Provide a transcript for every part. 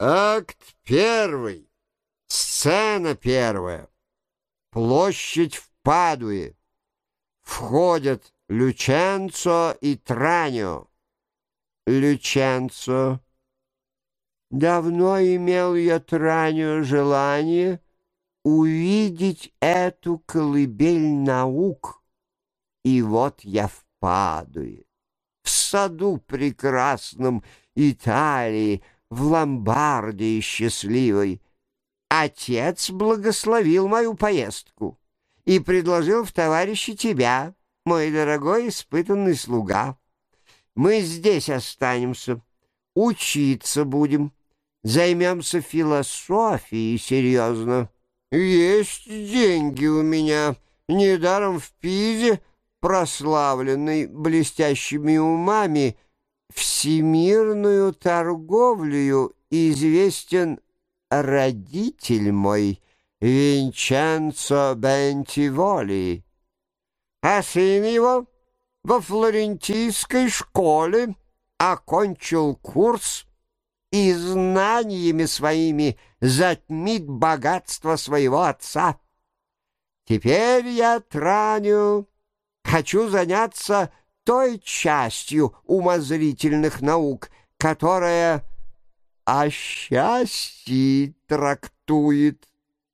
Акт первый. Сцена первая. Площадь в Падуе. Входят Люченцо и Транио. Люченцо. Давно имел я Транио желание увидеть эту колыбель наук. И вот я в Падуе, в саду прекрасном Италии, в Ломбардии счастливой. Отец благословил мою поездку и предложил в товарищи тебя, мой дорогой испытанный слуга. Мы здесь останемся, учиться будем, займемся философией серьезно. Есть деньги у меня, недаром в Пизе, прославленный блестящими умами, всемирную торговлею известен родитель мой Винченцо Бентиволи, а сын его во флорентийской школе окончил курс и знаниями своими затмит богатство своего отца. Теперь я, Траню, хочу заняться той частью умозрительных наук, которая о счастье трактует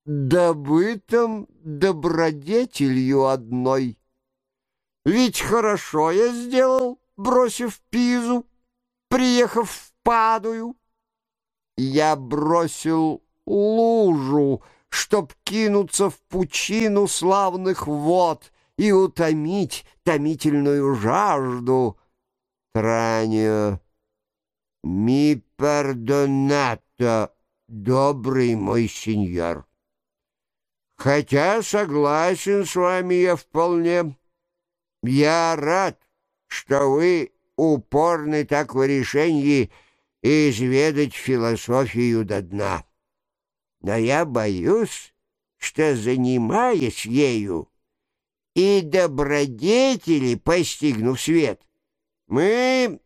добытым добродетелью одной. Ведь хорошо я сделал, бросив Пизу, приехав в Падую. Я бросил лужу, чтоб кинуться в пучину славных вод и утомить томительную жажду. Транио, ми пардонато, добрый мой сеньор. Хотя согласен с вами я вполне. Я рад, что вы упорны так в решении изведать философию до дна. Но я боюсь, что, занимаясь ею, и добродетели, постигнув свет, мы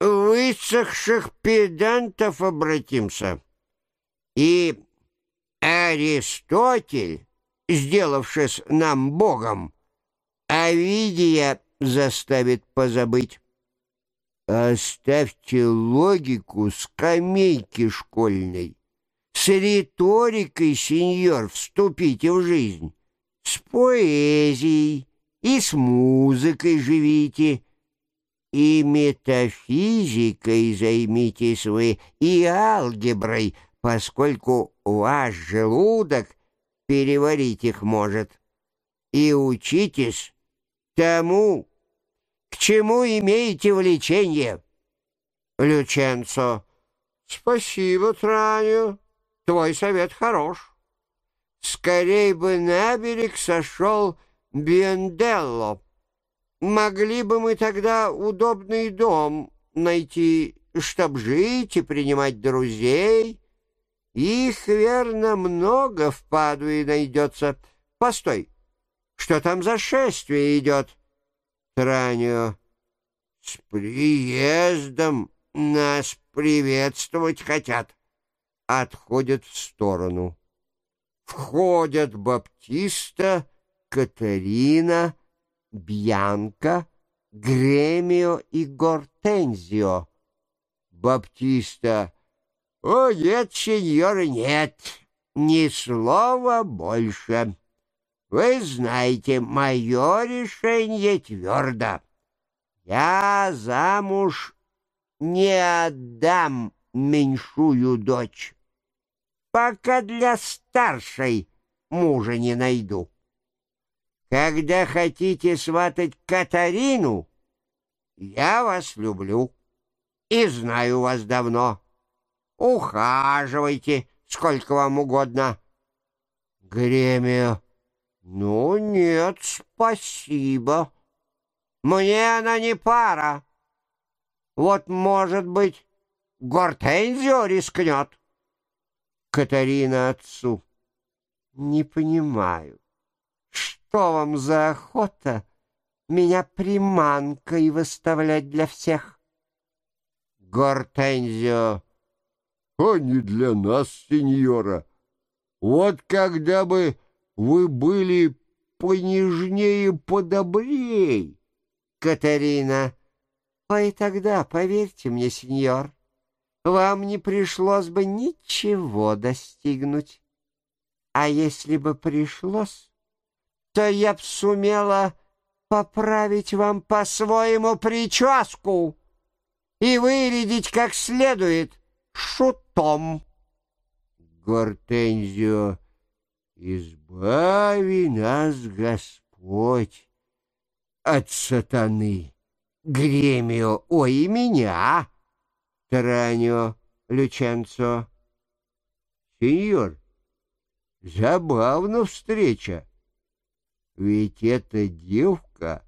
высохших педантов обратимся. И Аристотель, сделавшись нам Богом, Овидия заставит позабыть. Оставьте логику скамейки школьной. С риторикой, сеньор, вступите в жизнь. С поэзией и с музыкой живите, и метафизикой займитесь вы, и алгеброй, поскольку ваш желудок переварить их может. И учитесь тому, к чему имеете влечение. Люченцо, спасибо, Траню, твой совет хорош. Скорей бы на берег сошел Биенделло. Могли бы мы тогда удобный дом найти, чтоб жить и принимать друзей. Их, верно, много в Падуе найдется. Постой, что там за шествие идет? Транио, с приездом нас приветствовать хотят. Отходят в сторону входят Баптиста, Катерина, Бьянка, Гремио и Гортензио. Баптиста. «О, нет, сеньоры, нет, ни слова больше. Вы знаете, мое решение твердо. Я замуж не отдам меньшую дочь» пока для старшей мужа не найду. Когда хотите сватать Катарину, я вас люблю и знаю вас давно. Ухаживайте, сколько вам угодно. Гремия. Ну, нет, спасибо. Мне она не пара. Вот, может быть, Гортензио рискнет. Катарина отцу. «Не понимаю, что вам за охота меня приманкой выставлять для всех?» Гортензио. а не для нас, сеньора. Вот когда бы вы были понежнее, подобрей. Катарина, а тогда, поверьте мне, сеньор, вам не пришлось бы ничего достигнуть. А если бы пришлось, то я б сумела поправить вам по-своему прическу и вырядить как следует шутом. Гортензио, избави нас, Господь, от сатаны. Гремио, ой, и меня. Тараньо, Люченцо. Сеньор, забавна встреча. Ведь эта девка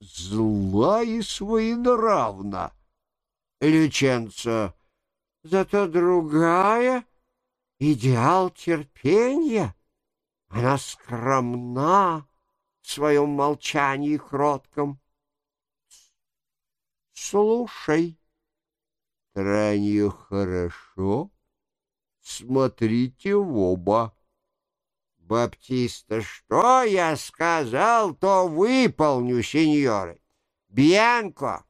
зла и своенравна. Люченцо, зато другая — идеал терпения. Она скромна в своем молчании кротком. Слушай. Транью хорошо. Смотрите в оба. Баптиста, что я сказал, то выполню, сеньоры. Бьянко,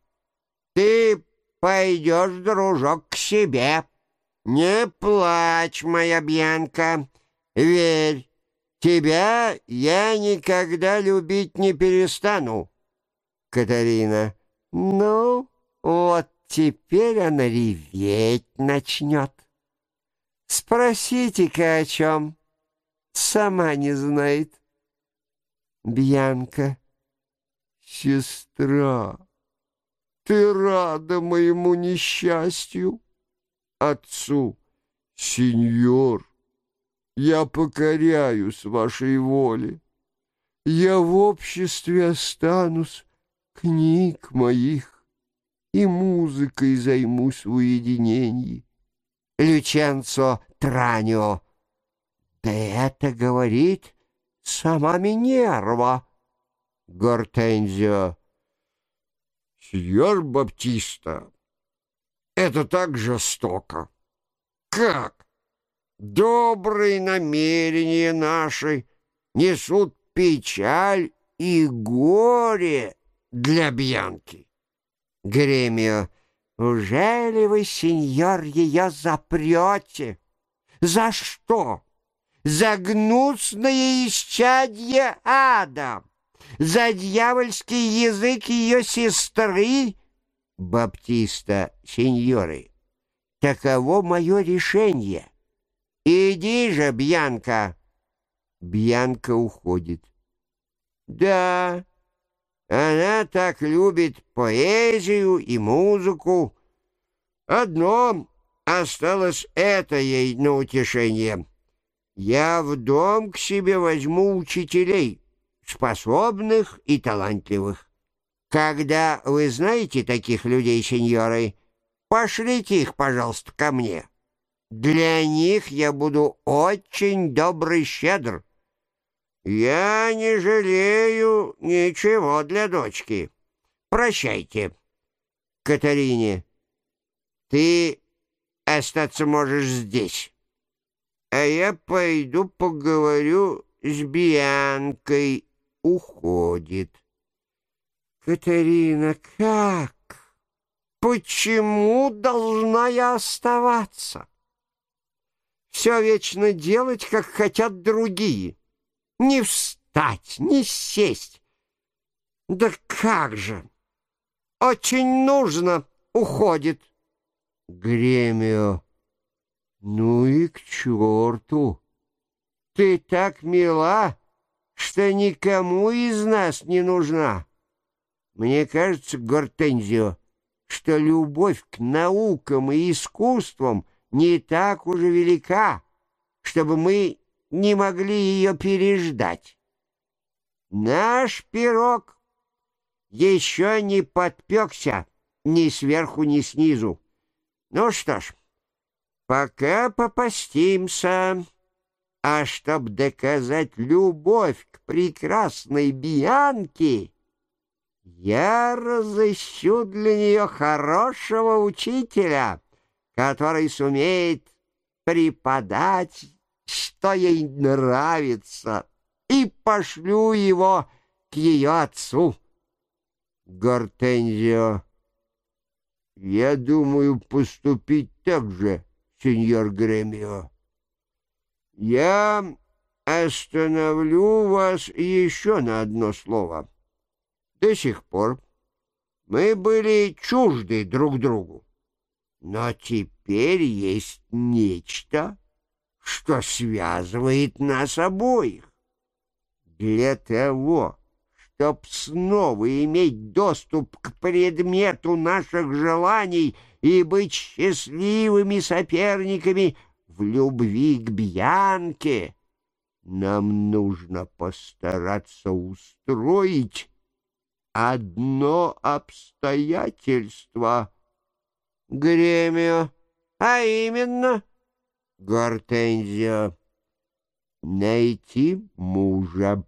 ты пойдешь, дружок, к себе. Не плачь, моя Бьянка, верь, тебя я никогда любить не перестану. Катарина, ну, вот теперь она реветь начнет. Спросите-ка о чем, сама не знает. Бьянка, сестра. Ты рада моему несчастью? Отцу, сеньор, я покоряюсь вашей воле. Я в обществе останусь книг моих и музыкой займусь в уединении. Люченцо Транио. Да это говорит сама Минерва. Гортензио. Сеньор Баптиста, это так жестоко. Как? Добрые намерения наши несут печаль и горе для Бьянки. Гремио, уже ли вы, сеньор, ее запрете? За что? За гнусное исчадье ада? за дьявольский язык ее сестры, Баптиста, сеньоры. Таково мое решение. Иди же, Бьянка. Бьянка уходит. Да, она так любит поэзию и музыку. Одно осталось это ей на утешение. Я в дом к себе возьму учителей способных и талантливых. Когда вы знаете таких людей, сеньоры, пошлите их, пожалуйста, ко мне. Для них я буду очень добрый щедр. Я не жалею ничего для дочки. Прощайте. Катарине, ты остаться можешь здесь. А я пойду поговорю с Бианкой уходит. Катерина, как? Почему должна я оставаться? Все вечно делать, как хотят другие. Не встать, не сесть. Да как же? Очень нужно, уходит. Гремио. Ну и к черту. Ты так мила что никому из нас не нужна. Мне кажется, Гортензио, что любовь к наукам и искусствам не так уже велика, чтобы мы не могли ее переждать. Наш пирог еще не подпекся ни сверху, ни снизу. Ну что ж, пока попастимся... А чтоб доказать любовь к прекрасной Бианке, я разыщу для нее хорошего учителя, который сумеет преподать, что ей нравится, и пошлю его к ее отцу. Гортензио, я думаю поступить так же, сеньор Гремио. Я остановлю вас еще на одно слово. До сих пор мы были чужды друг другу. Но теперь есть нечто, что связывает нас обоих. Для того, чтоб снова иметь доступ к предмету наших желаний и быть счастливыми соперниками в любви к Бьянке, нам нужно постараться устроить одно обстоятельство. Гремио, а именно Гортензио, найти мужа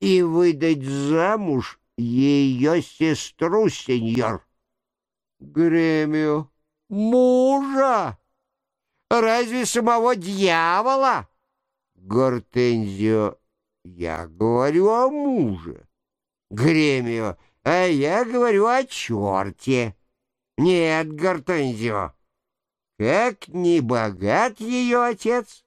и выдать замуж ее сестру, сеньор. Гремио, мужа? Разве самого дьявола? Гортензио, я говорю о муже. Гремио, а я говорю о черте. Нет, Гортензио, как ни богат ее отец,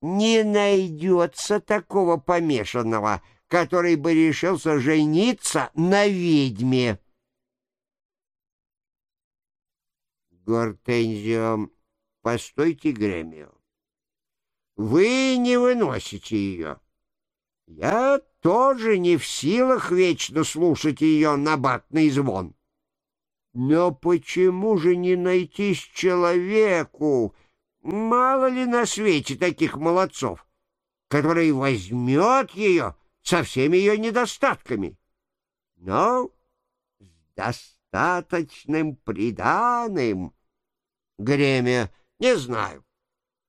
не найдется такого помешанного, который бы решился жениться на ведьме. Гортензио, постойте, Гремио. Вы не выносите ее. Я тоже не в силах вечно слушать ее набатный звон. Но почему же не найтись человеку, мало ли на свете таких молодцов, который возьмет ее со всеми ее недостатками, но с достаточным приданым? Гремя, не знаю,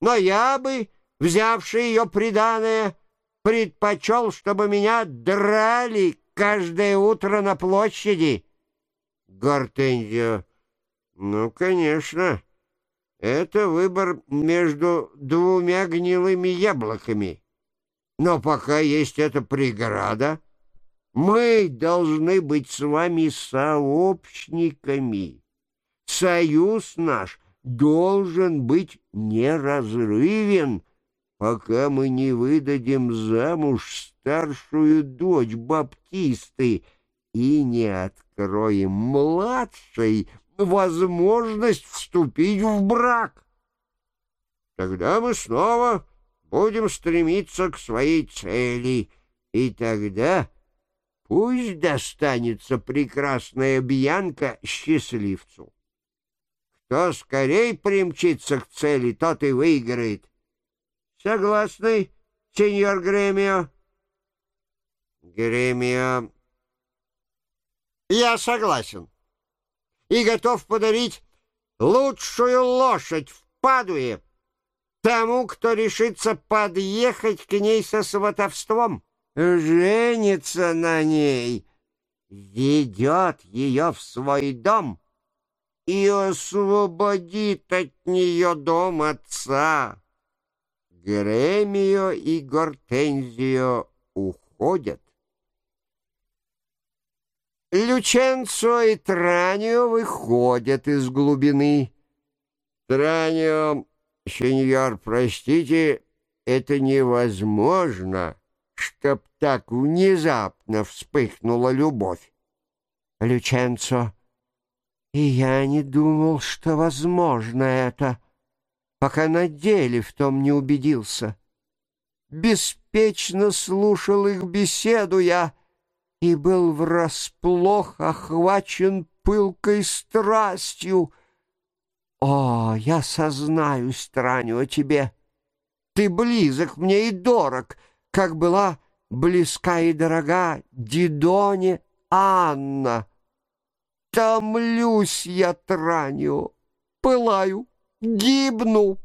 но я бы, взявший ее приданое, предпочел, чтобы меня драли каждое утро на площади. Гортензио. Ну, конечно. Это выбор между двумя гнилыми яблоками. Но пока есть эта преграда, мы должны быть с вами сообщниками. Союз наш должен быть неразрывен, пока мы не выдадим замуж старшую дочь Баптисты и не откроем младшей возможность вступить в брак. Тогда мы снова будем стремиться к своей цели, и тогда пусть достанется прекрасная Бьянка счастливцу. Кто скорей примчится к цели, тот и выиграет. Согласны, сеньор Гремио? Гремио... Я согласен и готов подарить лучшую лошадь в Падуе тому, кто решится подъехать к ней со сватовством, женится на ней, ведет ее в свой дом и освободит от нее дом отца. Гремио и Гортензио уходят. Люченцо и Транио выходят из глубины. Транио, сеньор, простите, это невозможно, чтоб так внезапно вспыхнула любовь. Люченцо, и я не думал, что возможно это пока на деле в том не убедился. Беспечно слушал их беседу я и был врасплох охвачен пылкой страстью. О, я сознаюсь, страню о тебе. Ты близок мне и дорог, как была близка и дорога Дидоне Анна. Томлюсь я, Траню, пылаю, гибну.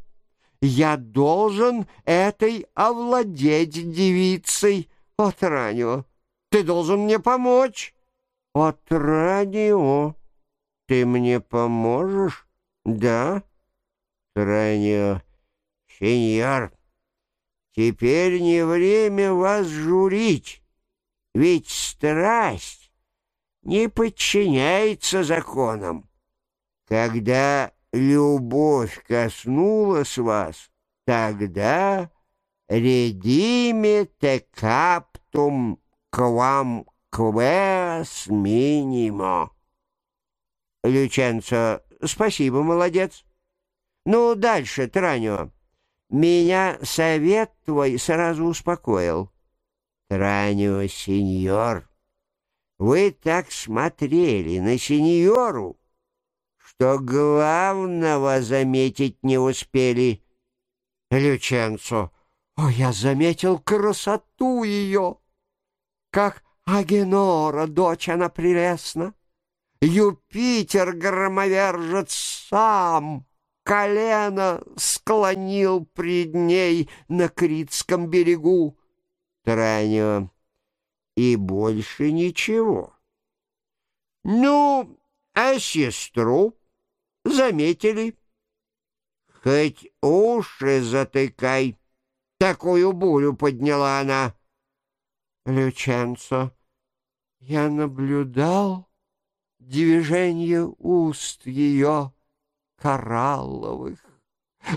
Я должен этой овладеть девицей. От Ранио, ты должен мне помочь. От Ранио, ты мне поможешь? Да, Транио, сеньор, теперь не время вас журить, ведь страсть не подчиняется законам. Когда любовь коснулась вас, тогда редиме каптум квам квес минимо. Люченцо, спасибо, молодец. Ну, дальше, Транио. Меня совет твой сразу успокоил. Транио, сеньор, вы так смотрели на сеньору, что главного заметить не успели. Люченцо, о, я заметил красоту ее, как Агенора, дочь она прелестна. Юпитер громовержец сам колено склонил пред ней на Критском берегу. Транио, и больше ничего. Ну, а сестру заметили. Хоть уши затыкай, такую бурю подняла она. Люченцо, я наблюдал движение уст ее коралловых,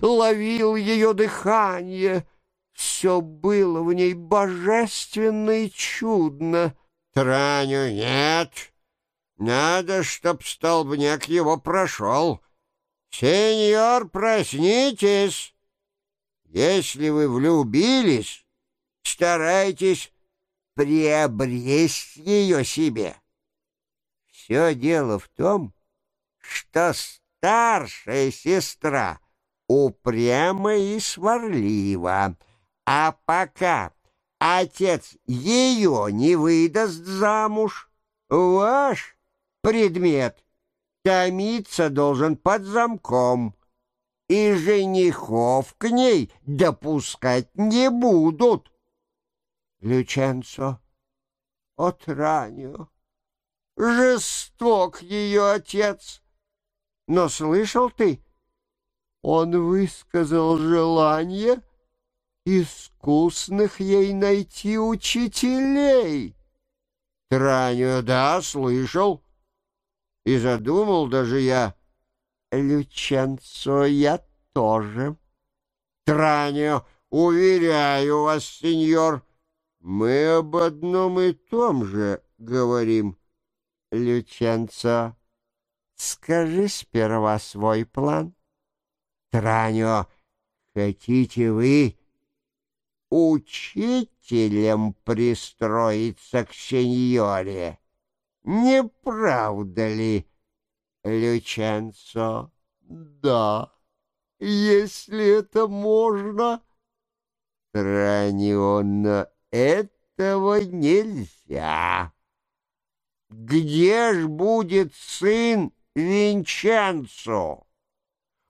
ловил ее дыхание. Все было в ней божественно и чудно. Траню нет. Надо, чтоб столбняк его прошел. Сеньор, проснитесь. Если вы влюбились, старайтесь приобресть ее себе. Все дело в том, что старшая сестра упряма и сварлива, а пока отец ее не выдаст замуж, ваш предмет томиться должен под замком, и женихов к ней допускать не будут. Люченцо, отраню. Жесток ее отец. Но слышал ты, он высказал желание искусных ей найти учителей. Траню, да, слышал. И задумал даже я. Люченцо, я тоже. Траню, уверяю вас, сеньор, мы об одном и том же говорим. Люченцо, скажи сперва свой план. Траньо, хотите вы учителем пристроиться к сеньоре? Не правда ли, Люченцо? Да, если это можно. Траньо, но этого нельзя. Где ж будет сын Винченцо?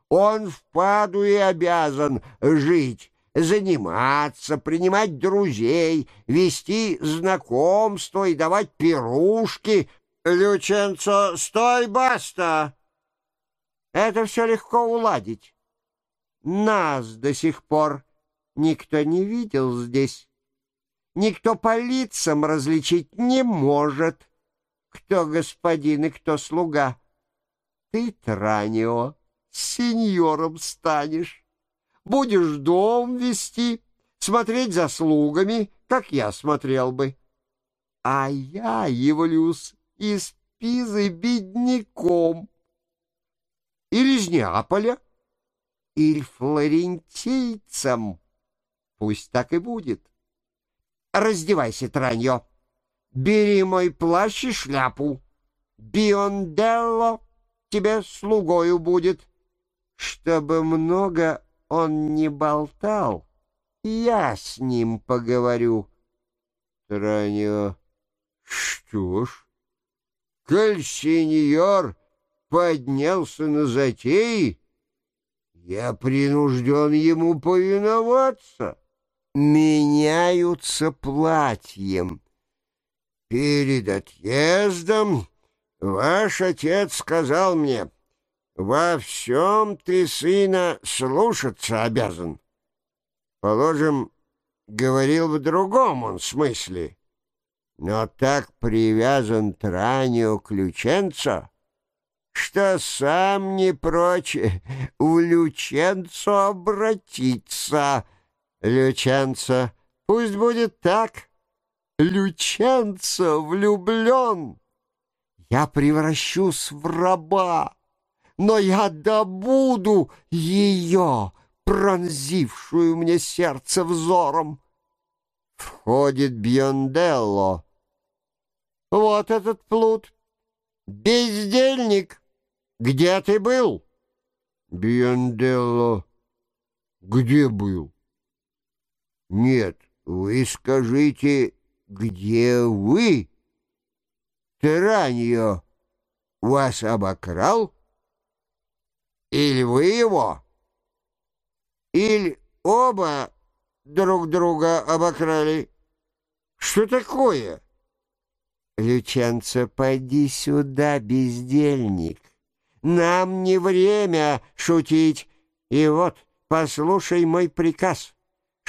Он в Падуе обязан жить, заниматься, принимать друзей, вести знакомства и давать пирушки. Люченцо, стой, баста! Это все легко уладить. Нас до сих пор никто не видел здесь. Никто по лицам различить не может, кто господин и кто слуга. Ты, Транио, сеньором станешь. Будешь дом вести, смотреть за слугами, как я смотрел бы. А я явлюсь из Пизы бедняком. Или из Неаполя, или флорентийцем. Пусть так и будет. Раздевайся, Траньо. Бери мой плащ и шляпу. Бионделло тебе слугою будет. Чтобы много он не болтал, я с ним поговорю. Транио, что ж, коль сеньор поднялся на затеи, я принужден ему повиноваться. Меняются платьем. Перед отъездом ваш отец сказал мне — во всем ты сына слушаться обязан. Положим, говорил в другом он смысле, но так привязан Транио к Люченцо, что сам не прочь в Люченцо обратиться. Люченцо, пусть будет так. Люченцо влюблен. Я превращусь в раба, но я добуду ее, пронзившую мне сердце взором. Входит Бьонделло. Вот этот плут. Бездельник. Где ты был? Бьонделло. Где был? Нет, вы скажите, где вы? Тираньо вас обокрал? Или вы его? Или оба друг друга обокрали? Что такое? Люченцо, поди сюда, бездельник. Нам не время шутить. И вот, послушай мой приказ.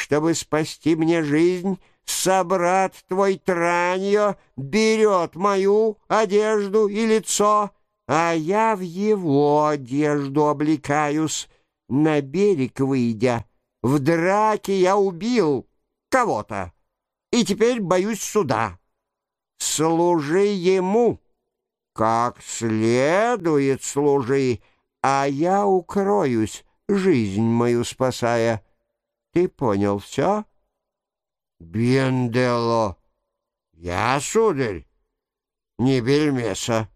Чтобы спасти мне жизнь, собрат твой Траньо берет мою одежду и лицо, а я в его одежду облекаюсь. На берег выйдя, в драке я убил кого-то, и теперь боюсь суда. Служи ему, как следует служи, а я укроюсь, жизнь мою спасая. Ты понял все? Бендело. Я, сударь, не бельмеса.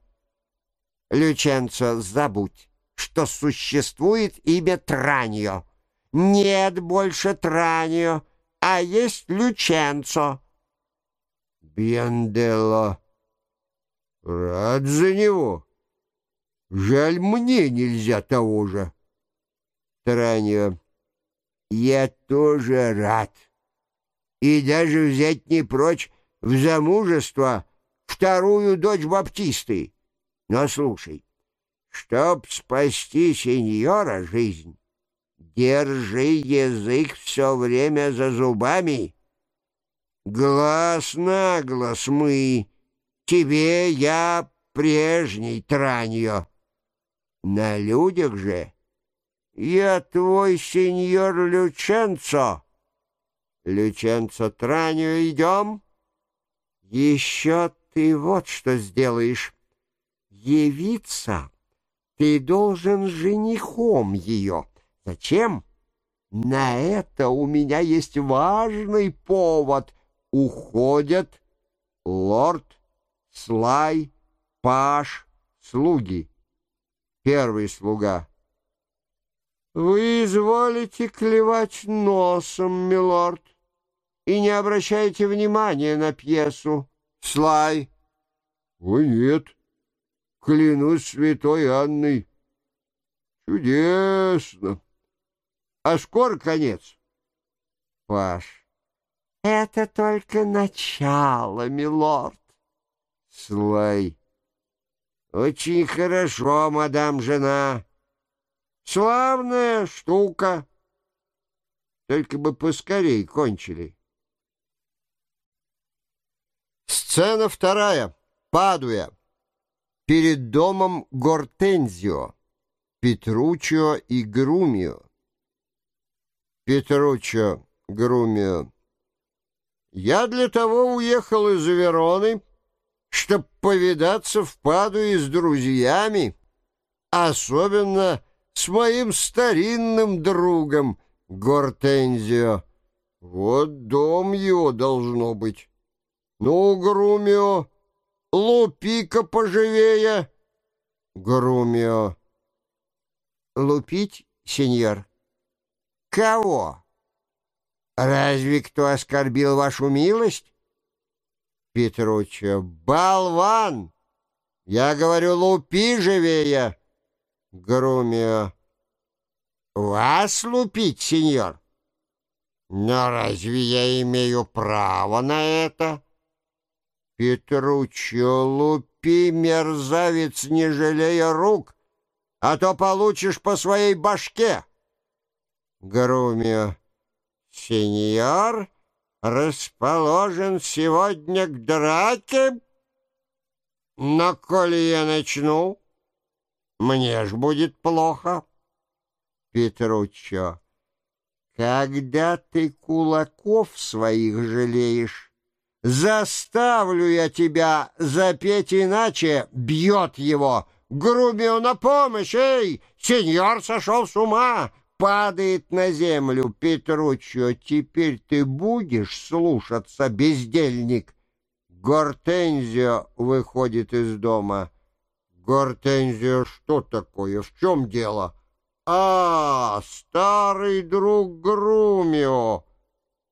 Люченцо, забудь, что существует имя Траньо. Нет больше Траньо, а есть Люченцо. Бендело. Рад за него. Жаль, мне нельзя того же. Траньо. Я тоже рад. И даже взять не прочь в замужество вторую дочь Баптисты. Но слушай, чтоб спасти сеньора жизнь, держи язык все время за зубами. Глаз на глаз мы, тебе я прежний траньо. На людях же я твой сеньор Люченцо. Люченцо Траньо, идем? Еще ты вот что сделаешь. Явиться ты должен женихом ее. Зачем? На это у меня есть важный повод. Уходят лорд, слай, паш, слуги. Первый слуга — вы изволите клевать носом, милорд, и не обращайте внимания на пьесу. Слай. О, нет, клянусь святой Анной. Чудесно. А скоро конец? Паш. Это только начало, милорд. Слай. Очень хорошо, мадам жена. Славная штука. Только бы поскорей кончили. Сцена вторая. Падуя. Перед домом Гортензио. Петруччо и Грумио. Петруччо, Грумио. Я для того уехал из Вероны, чтоб повидаться в Падуе с друзьями, особенно с моим старинным другом Гортензио. Вот дом его должно быть. Ну, Грумио, лупи-ка поживее. Грумио. Лупить, сеньор? Кого? Разве кто оскорбил вашу милость? Петруччо. Болван! Я говорю, лупи живее. Грумио. «Вас лупить, сеньор? Но разве я имею право на это?» «Петруччо, лупи, мерзавец, не жалея рук, а то получишь по своей башке. Грумио. Сеньор расположен сегодня к драке, но коли я начну, мне ж будет плохо. Петруччо. Когда ты кулаков своих жалеешь, заставлю я тебя запеть иначе, бьет его. Грубио на помощь, эй, сеньор сошел с ума, падает на землю. Петруччо, теперь ты будешь слушаться, бездельник. Гортензио выходит из дома. Гортензио, что такое? В чем дело? А, старый друг Грумио,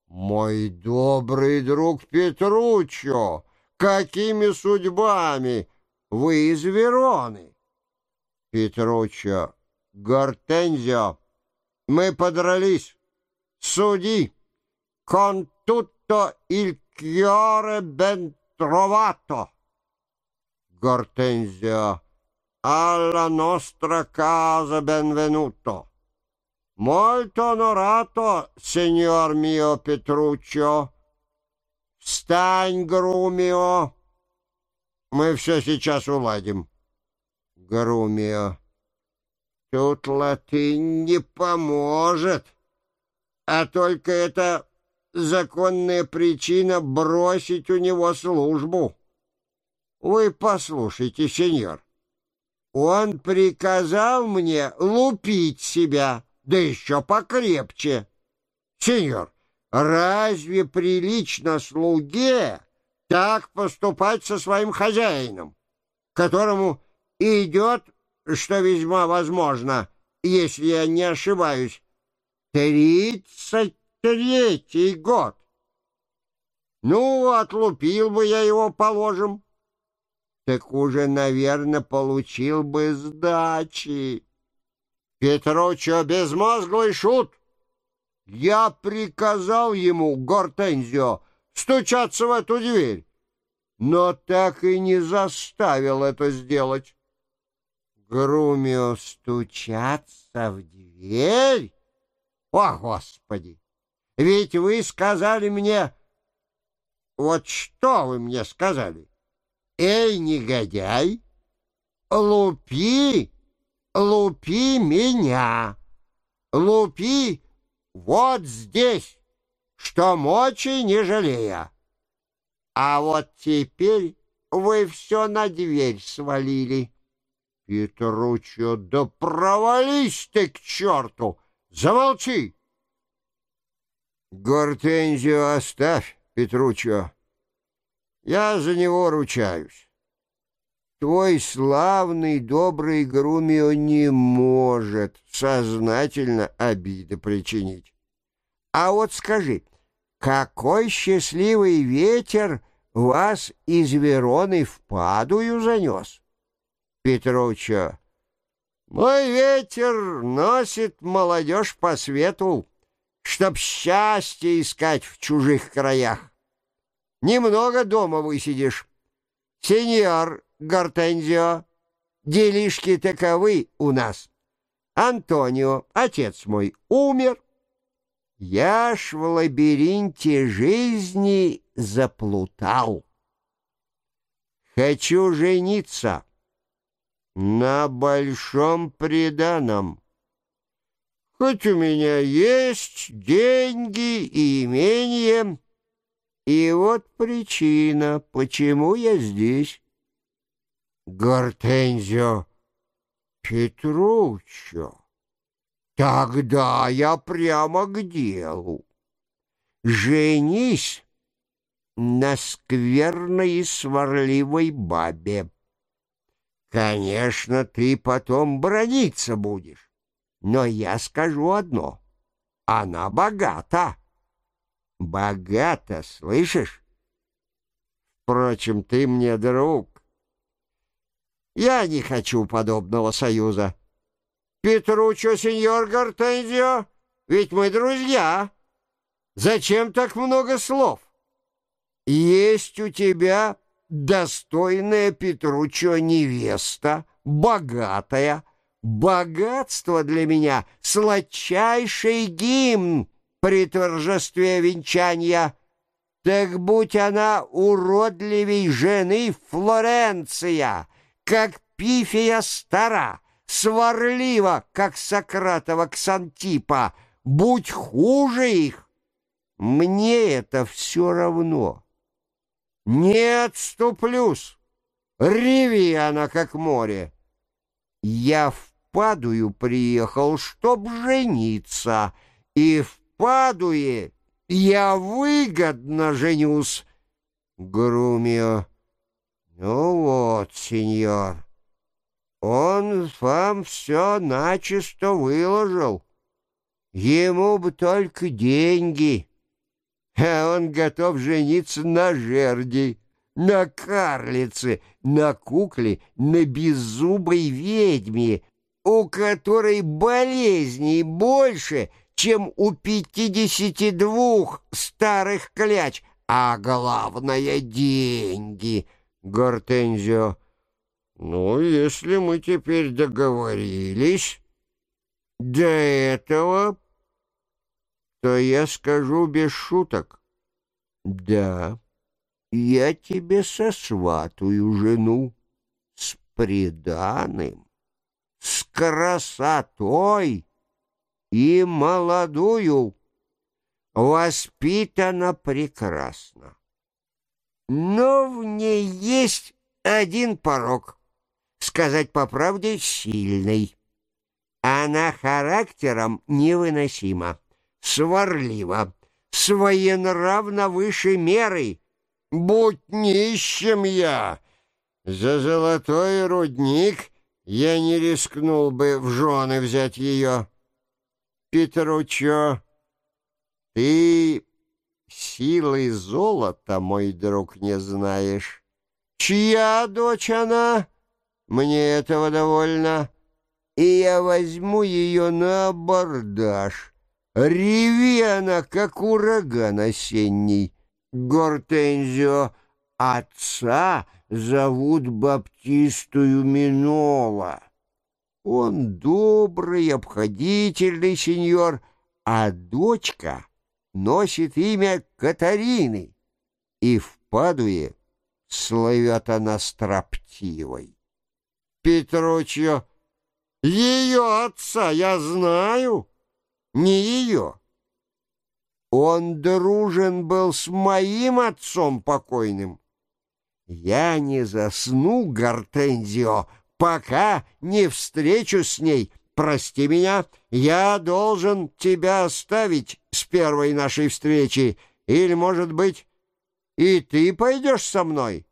мой добрый друг Петруччо, какими судьбами? Вы из Вероны. Петруччо, Гортензио, мы подрались. Суди. Con tutto il cuore ben trovato. Гортензио, alla nostra casa benvenuto. Molto onorato, signor mio Петруччо. Встань, Грумио. Мы все сейчас уладим. Грумио. Тут латынь не поможет, а только это законная причина бросить у него службу. Вы послушайте, сеньор. Он приказал мне лупить себя, да еще покрепче. Сеньор, разве прилично слуге так поступать со своим хозяином, которому идет, что весьма возможно, если я не ошибаюсь, тридцать третий год? Ну, отлупил бы я его, положим, так уже, наверное, получил бы сдачи. Петруччо безмозглый шут. Я приказал ему, Гортензио, стучаться в эту дверь, но так и не заставил это сделать. Грумио стучаться в дверь? О, Господи! Ведь вы сказали мне... Вот что вы мне сказали? Эй, негодяй, лупи, лупи меня, лупи вот здесь, что мочи не жалея. А вот теперь вы все на дверь свалили. Петруччо, да провались ты к черту! Замолчи! Гортензию оставь, Петруччо. Я за него ручаюсь. Твой славный, добрый Грумио не может сознательно обиды причинить. А вот скажи, какой счастливый ветер вас из Вероны в Падую занес? Петруччо. Мой ветер носит молодежь по свету, чтоб счастье искать в чужих краях. Немного дома высидишь. Сеньор Гортензио, делишки таковы у нас. Антонио, отец мой, умер. Я ж в лабиринте жизни заплутал. Хочу жениться на большом преданном. Хоть у меня есть деньги и имение, и вот причина, почему я здесь. Гортензио Петруччо, тогда я прямо к делу. Женись на скверной и сварливой бабе. Конечно, ты потом брониться будешь, но я скажу одно — она богата. Богато, слышишь? Впрочем, ты мне друг. Я не хочу подобного союза. Петручо, сеньор Гортензио, ведь мы друзья. Зачем так много слов? Есть у тебя достойная Петручо невеста, богатая, Богатство для меня — сладчайший гимн при торжестве венчания. Так будь она уродливей жены Флоренция, как пифия стара, сварлива, как Сократова Ксантипа, будь хуже их, мне это все равно. Не отступлюсь, реви она, как море. Я в Падую приехал, чтоб жениться, и в Падуе я выгодно женюсь. Грумио. Ну вот, сеньор, он вам все начисто выложил. Ему бы только деньги, а он готов жениться на жерди, на карлице, на кукле, на беззубой ведьме, у которой болезней больше, чем у пятидесяти двух старых кляч, а главное — деньги. Гортензио. Ну, если мы теперь договорились до этого, то я скажу без шуток. Да, я тебе сосватую жену с преданным с красотой и молодую, воспитана прекрасно. Но в ней есть один порог, сказать по правде, сильный. Она характером невыносима, сварлива, своенравна выше меры. Будь нищим я, за золотой рудник — я не рискнул бы в жены взять ее. Петручо, ты силы золота, мой друг, не знаешь. Чья дочь она? Мне этого довольно. И я возьму ее на абордаж. Реви она, как ураган осенний. Гортензио, отца — зовут Баптистую Минола. Он добрый, обходительный сеньор, а дочка носит имя Катарины, и в Падуе славят она строптивой. Петруччо, ее отца я знаю, не ее. Он дружен был с моим отцом покойным. Я не засну, Гортензио, пока не встречусь с ней. Прости меня, я должен тебя оставить с первой нашей встречи. Или, может быть, и ты пойдешь со мной?»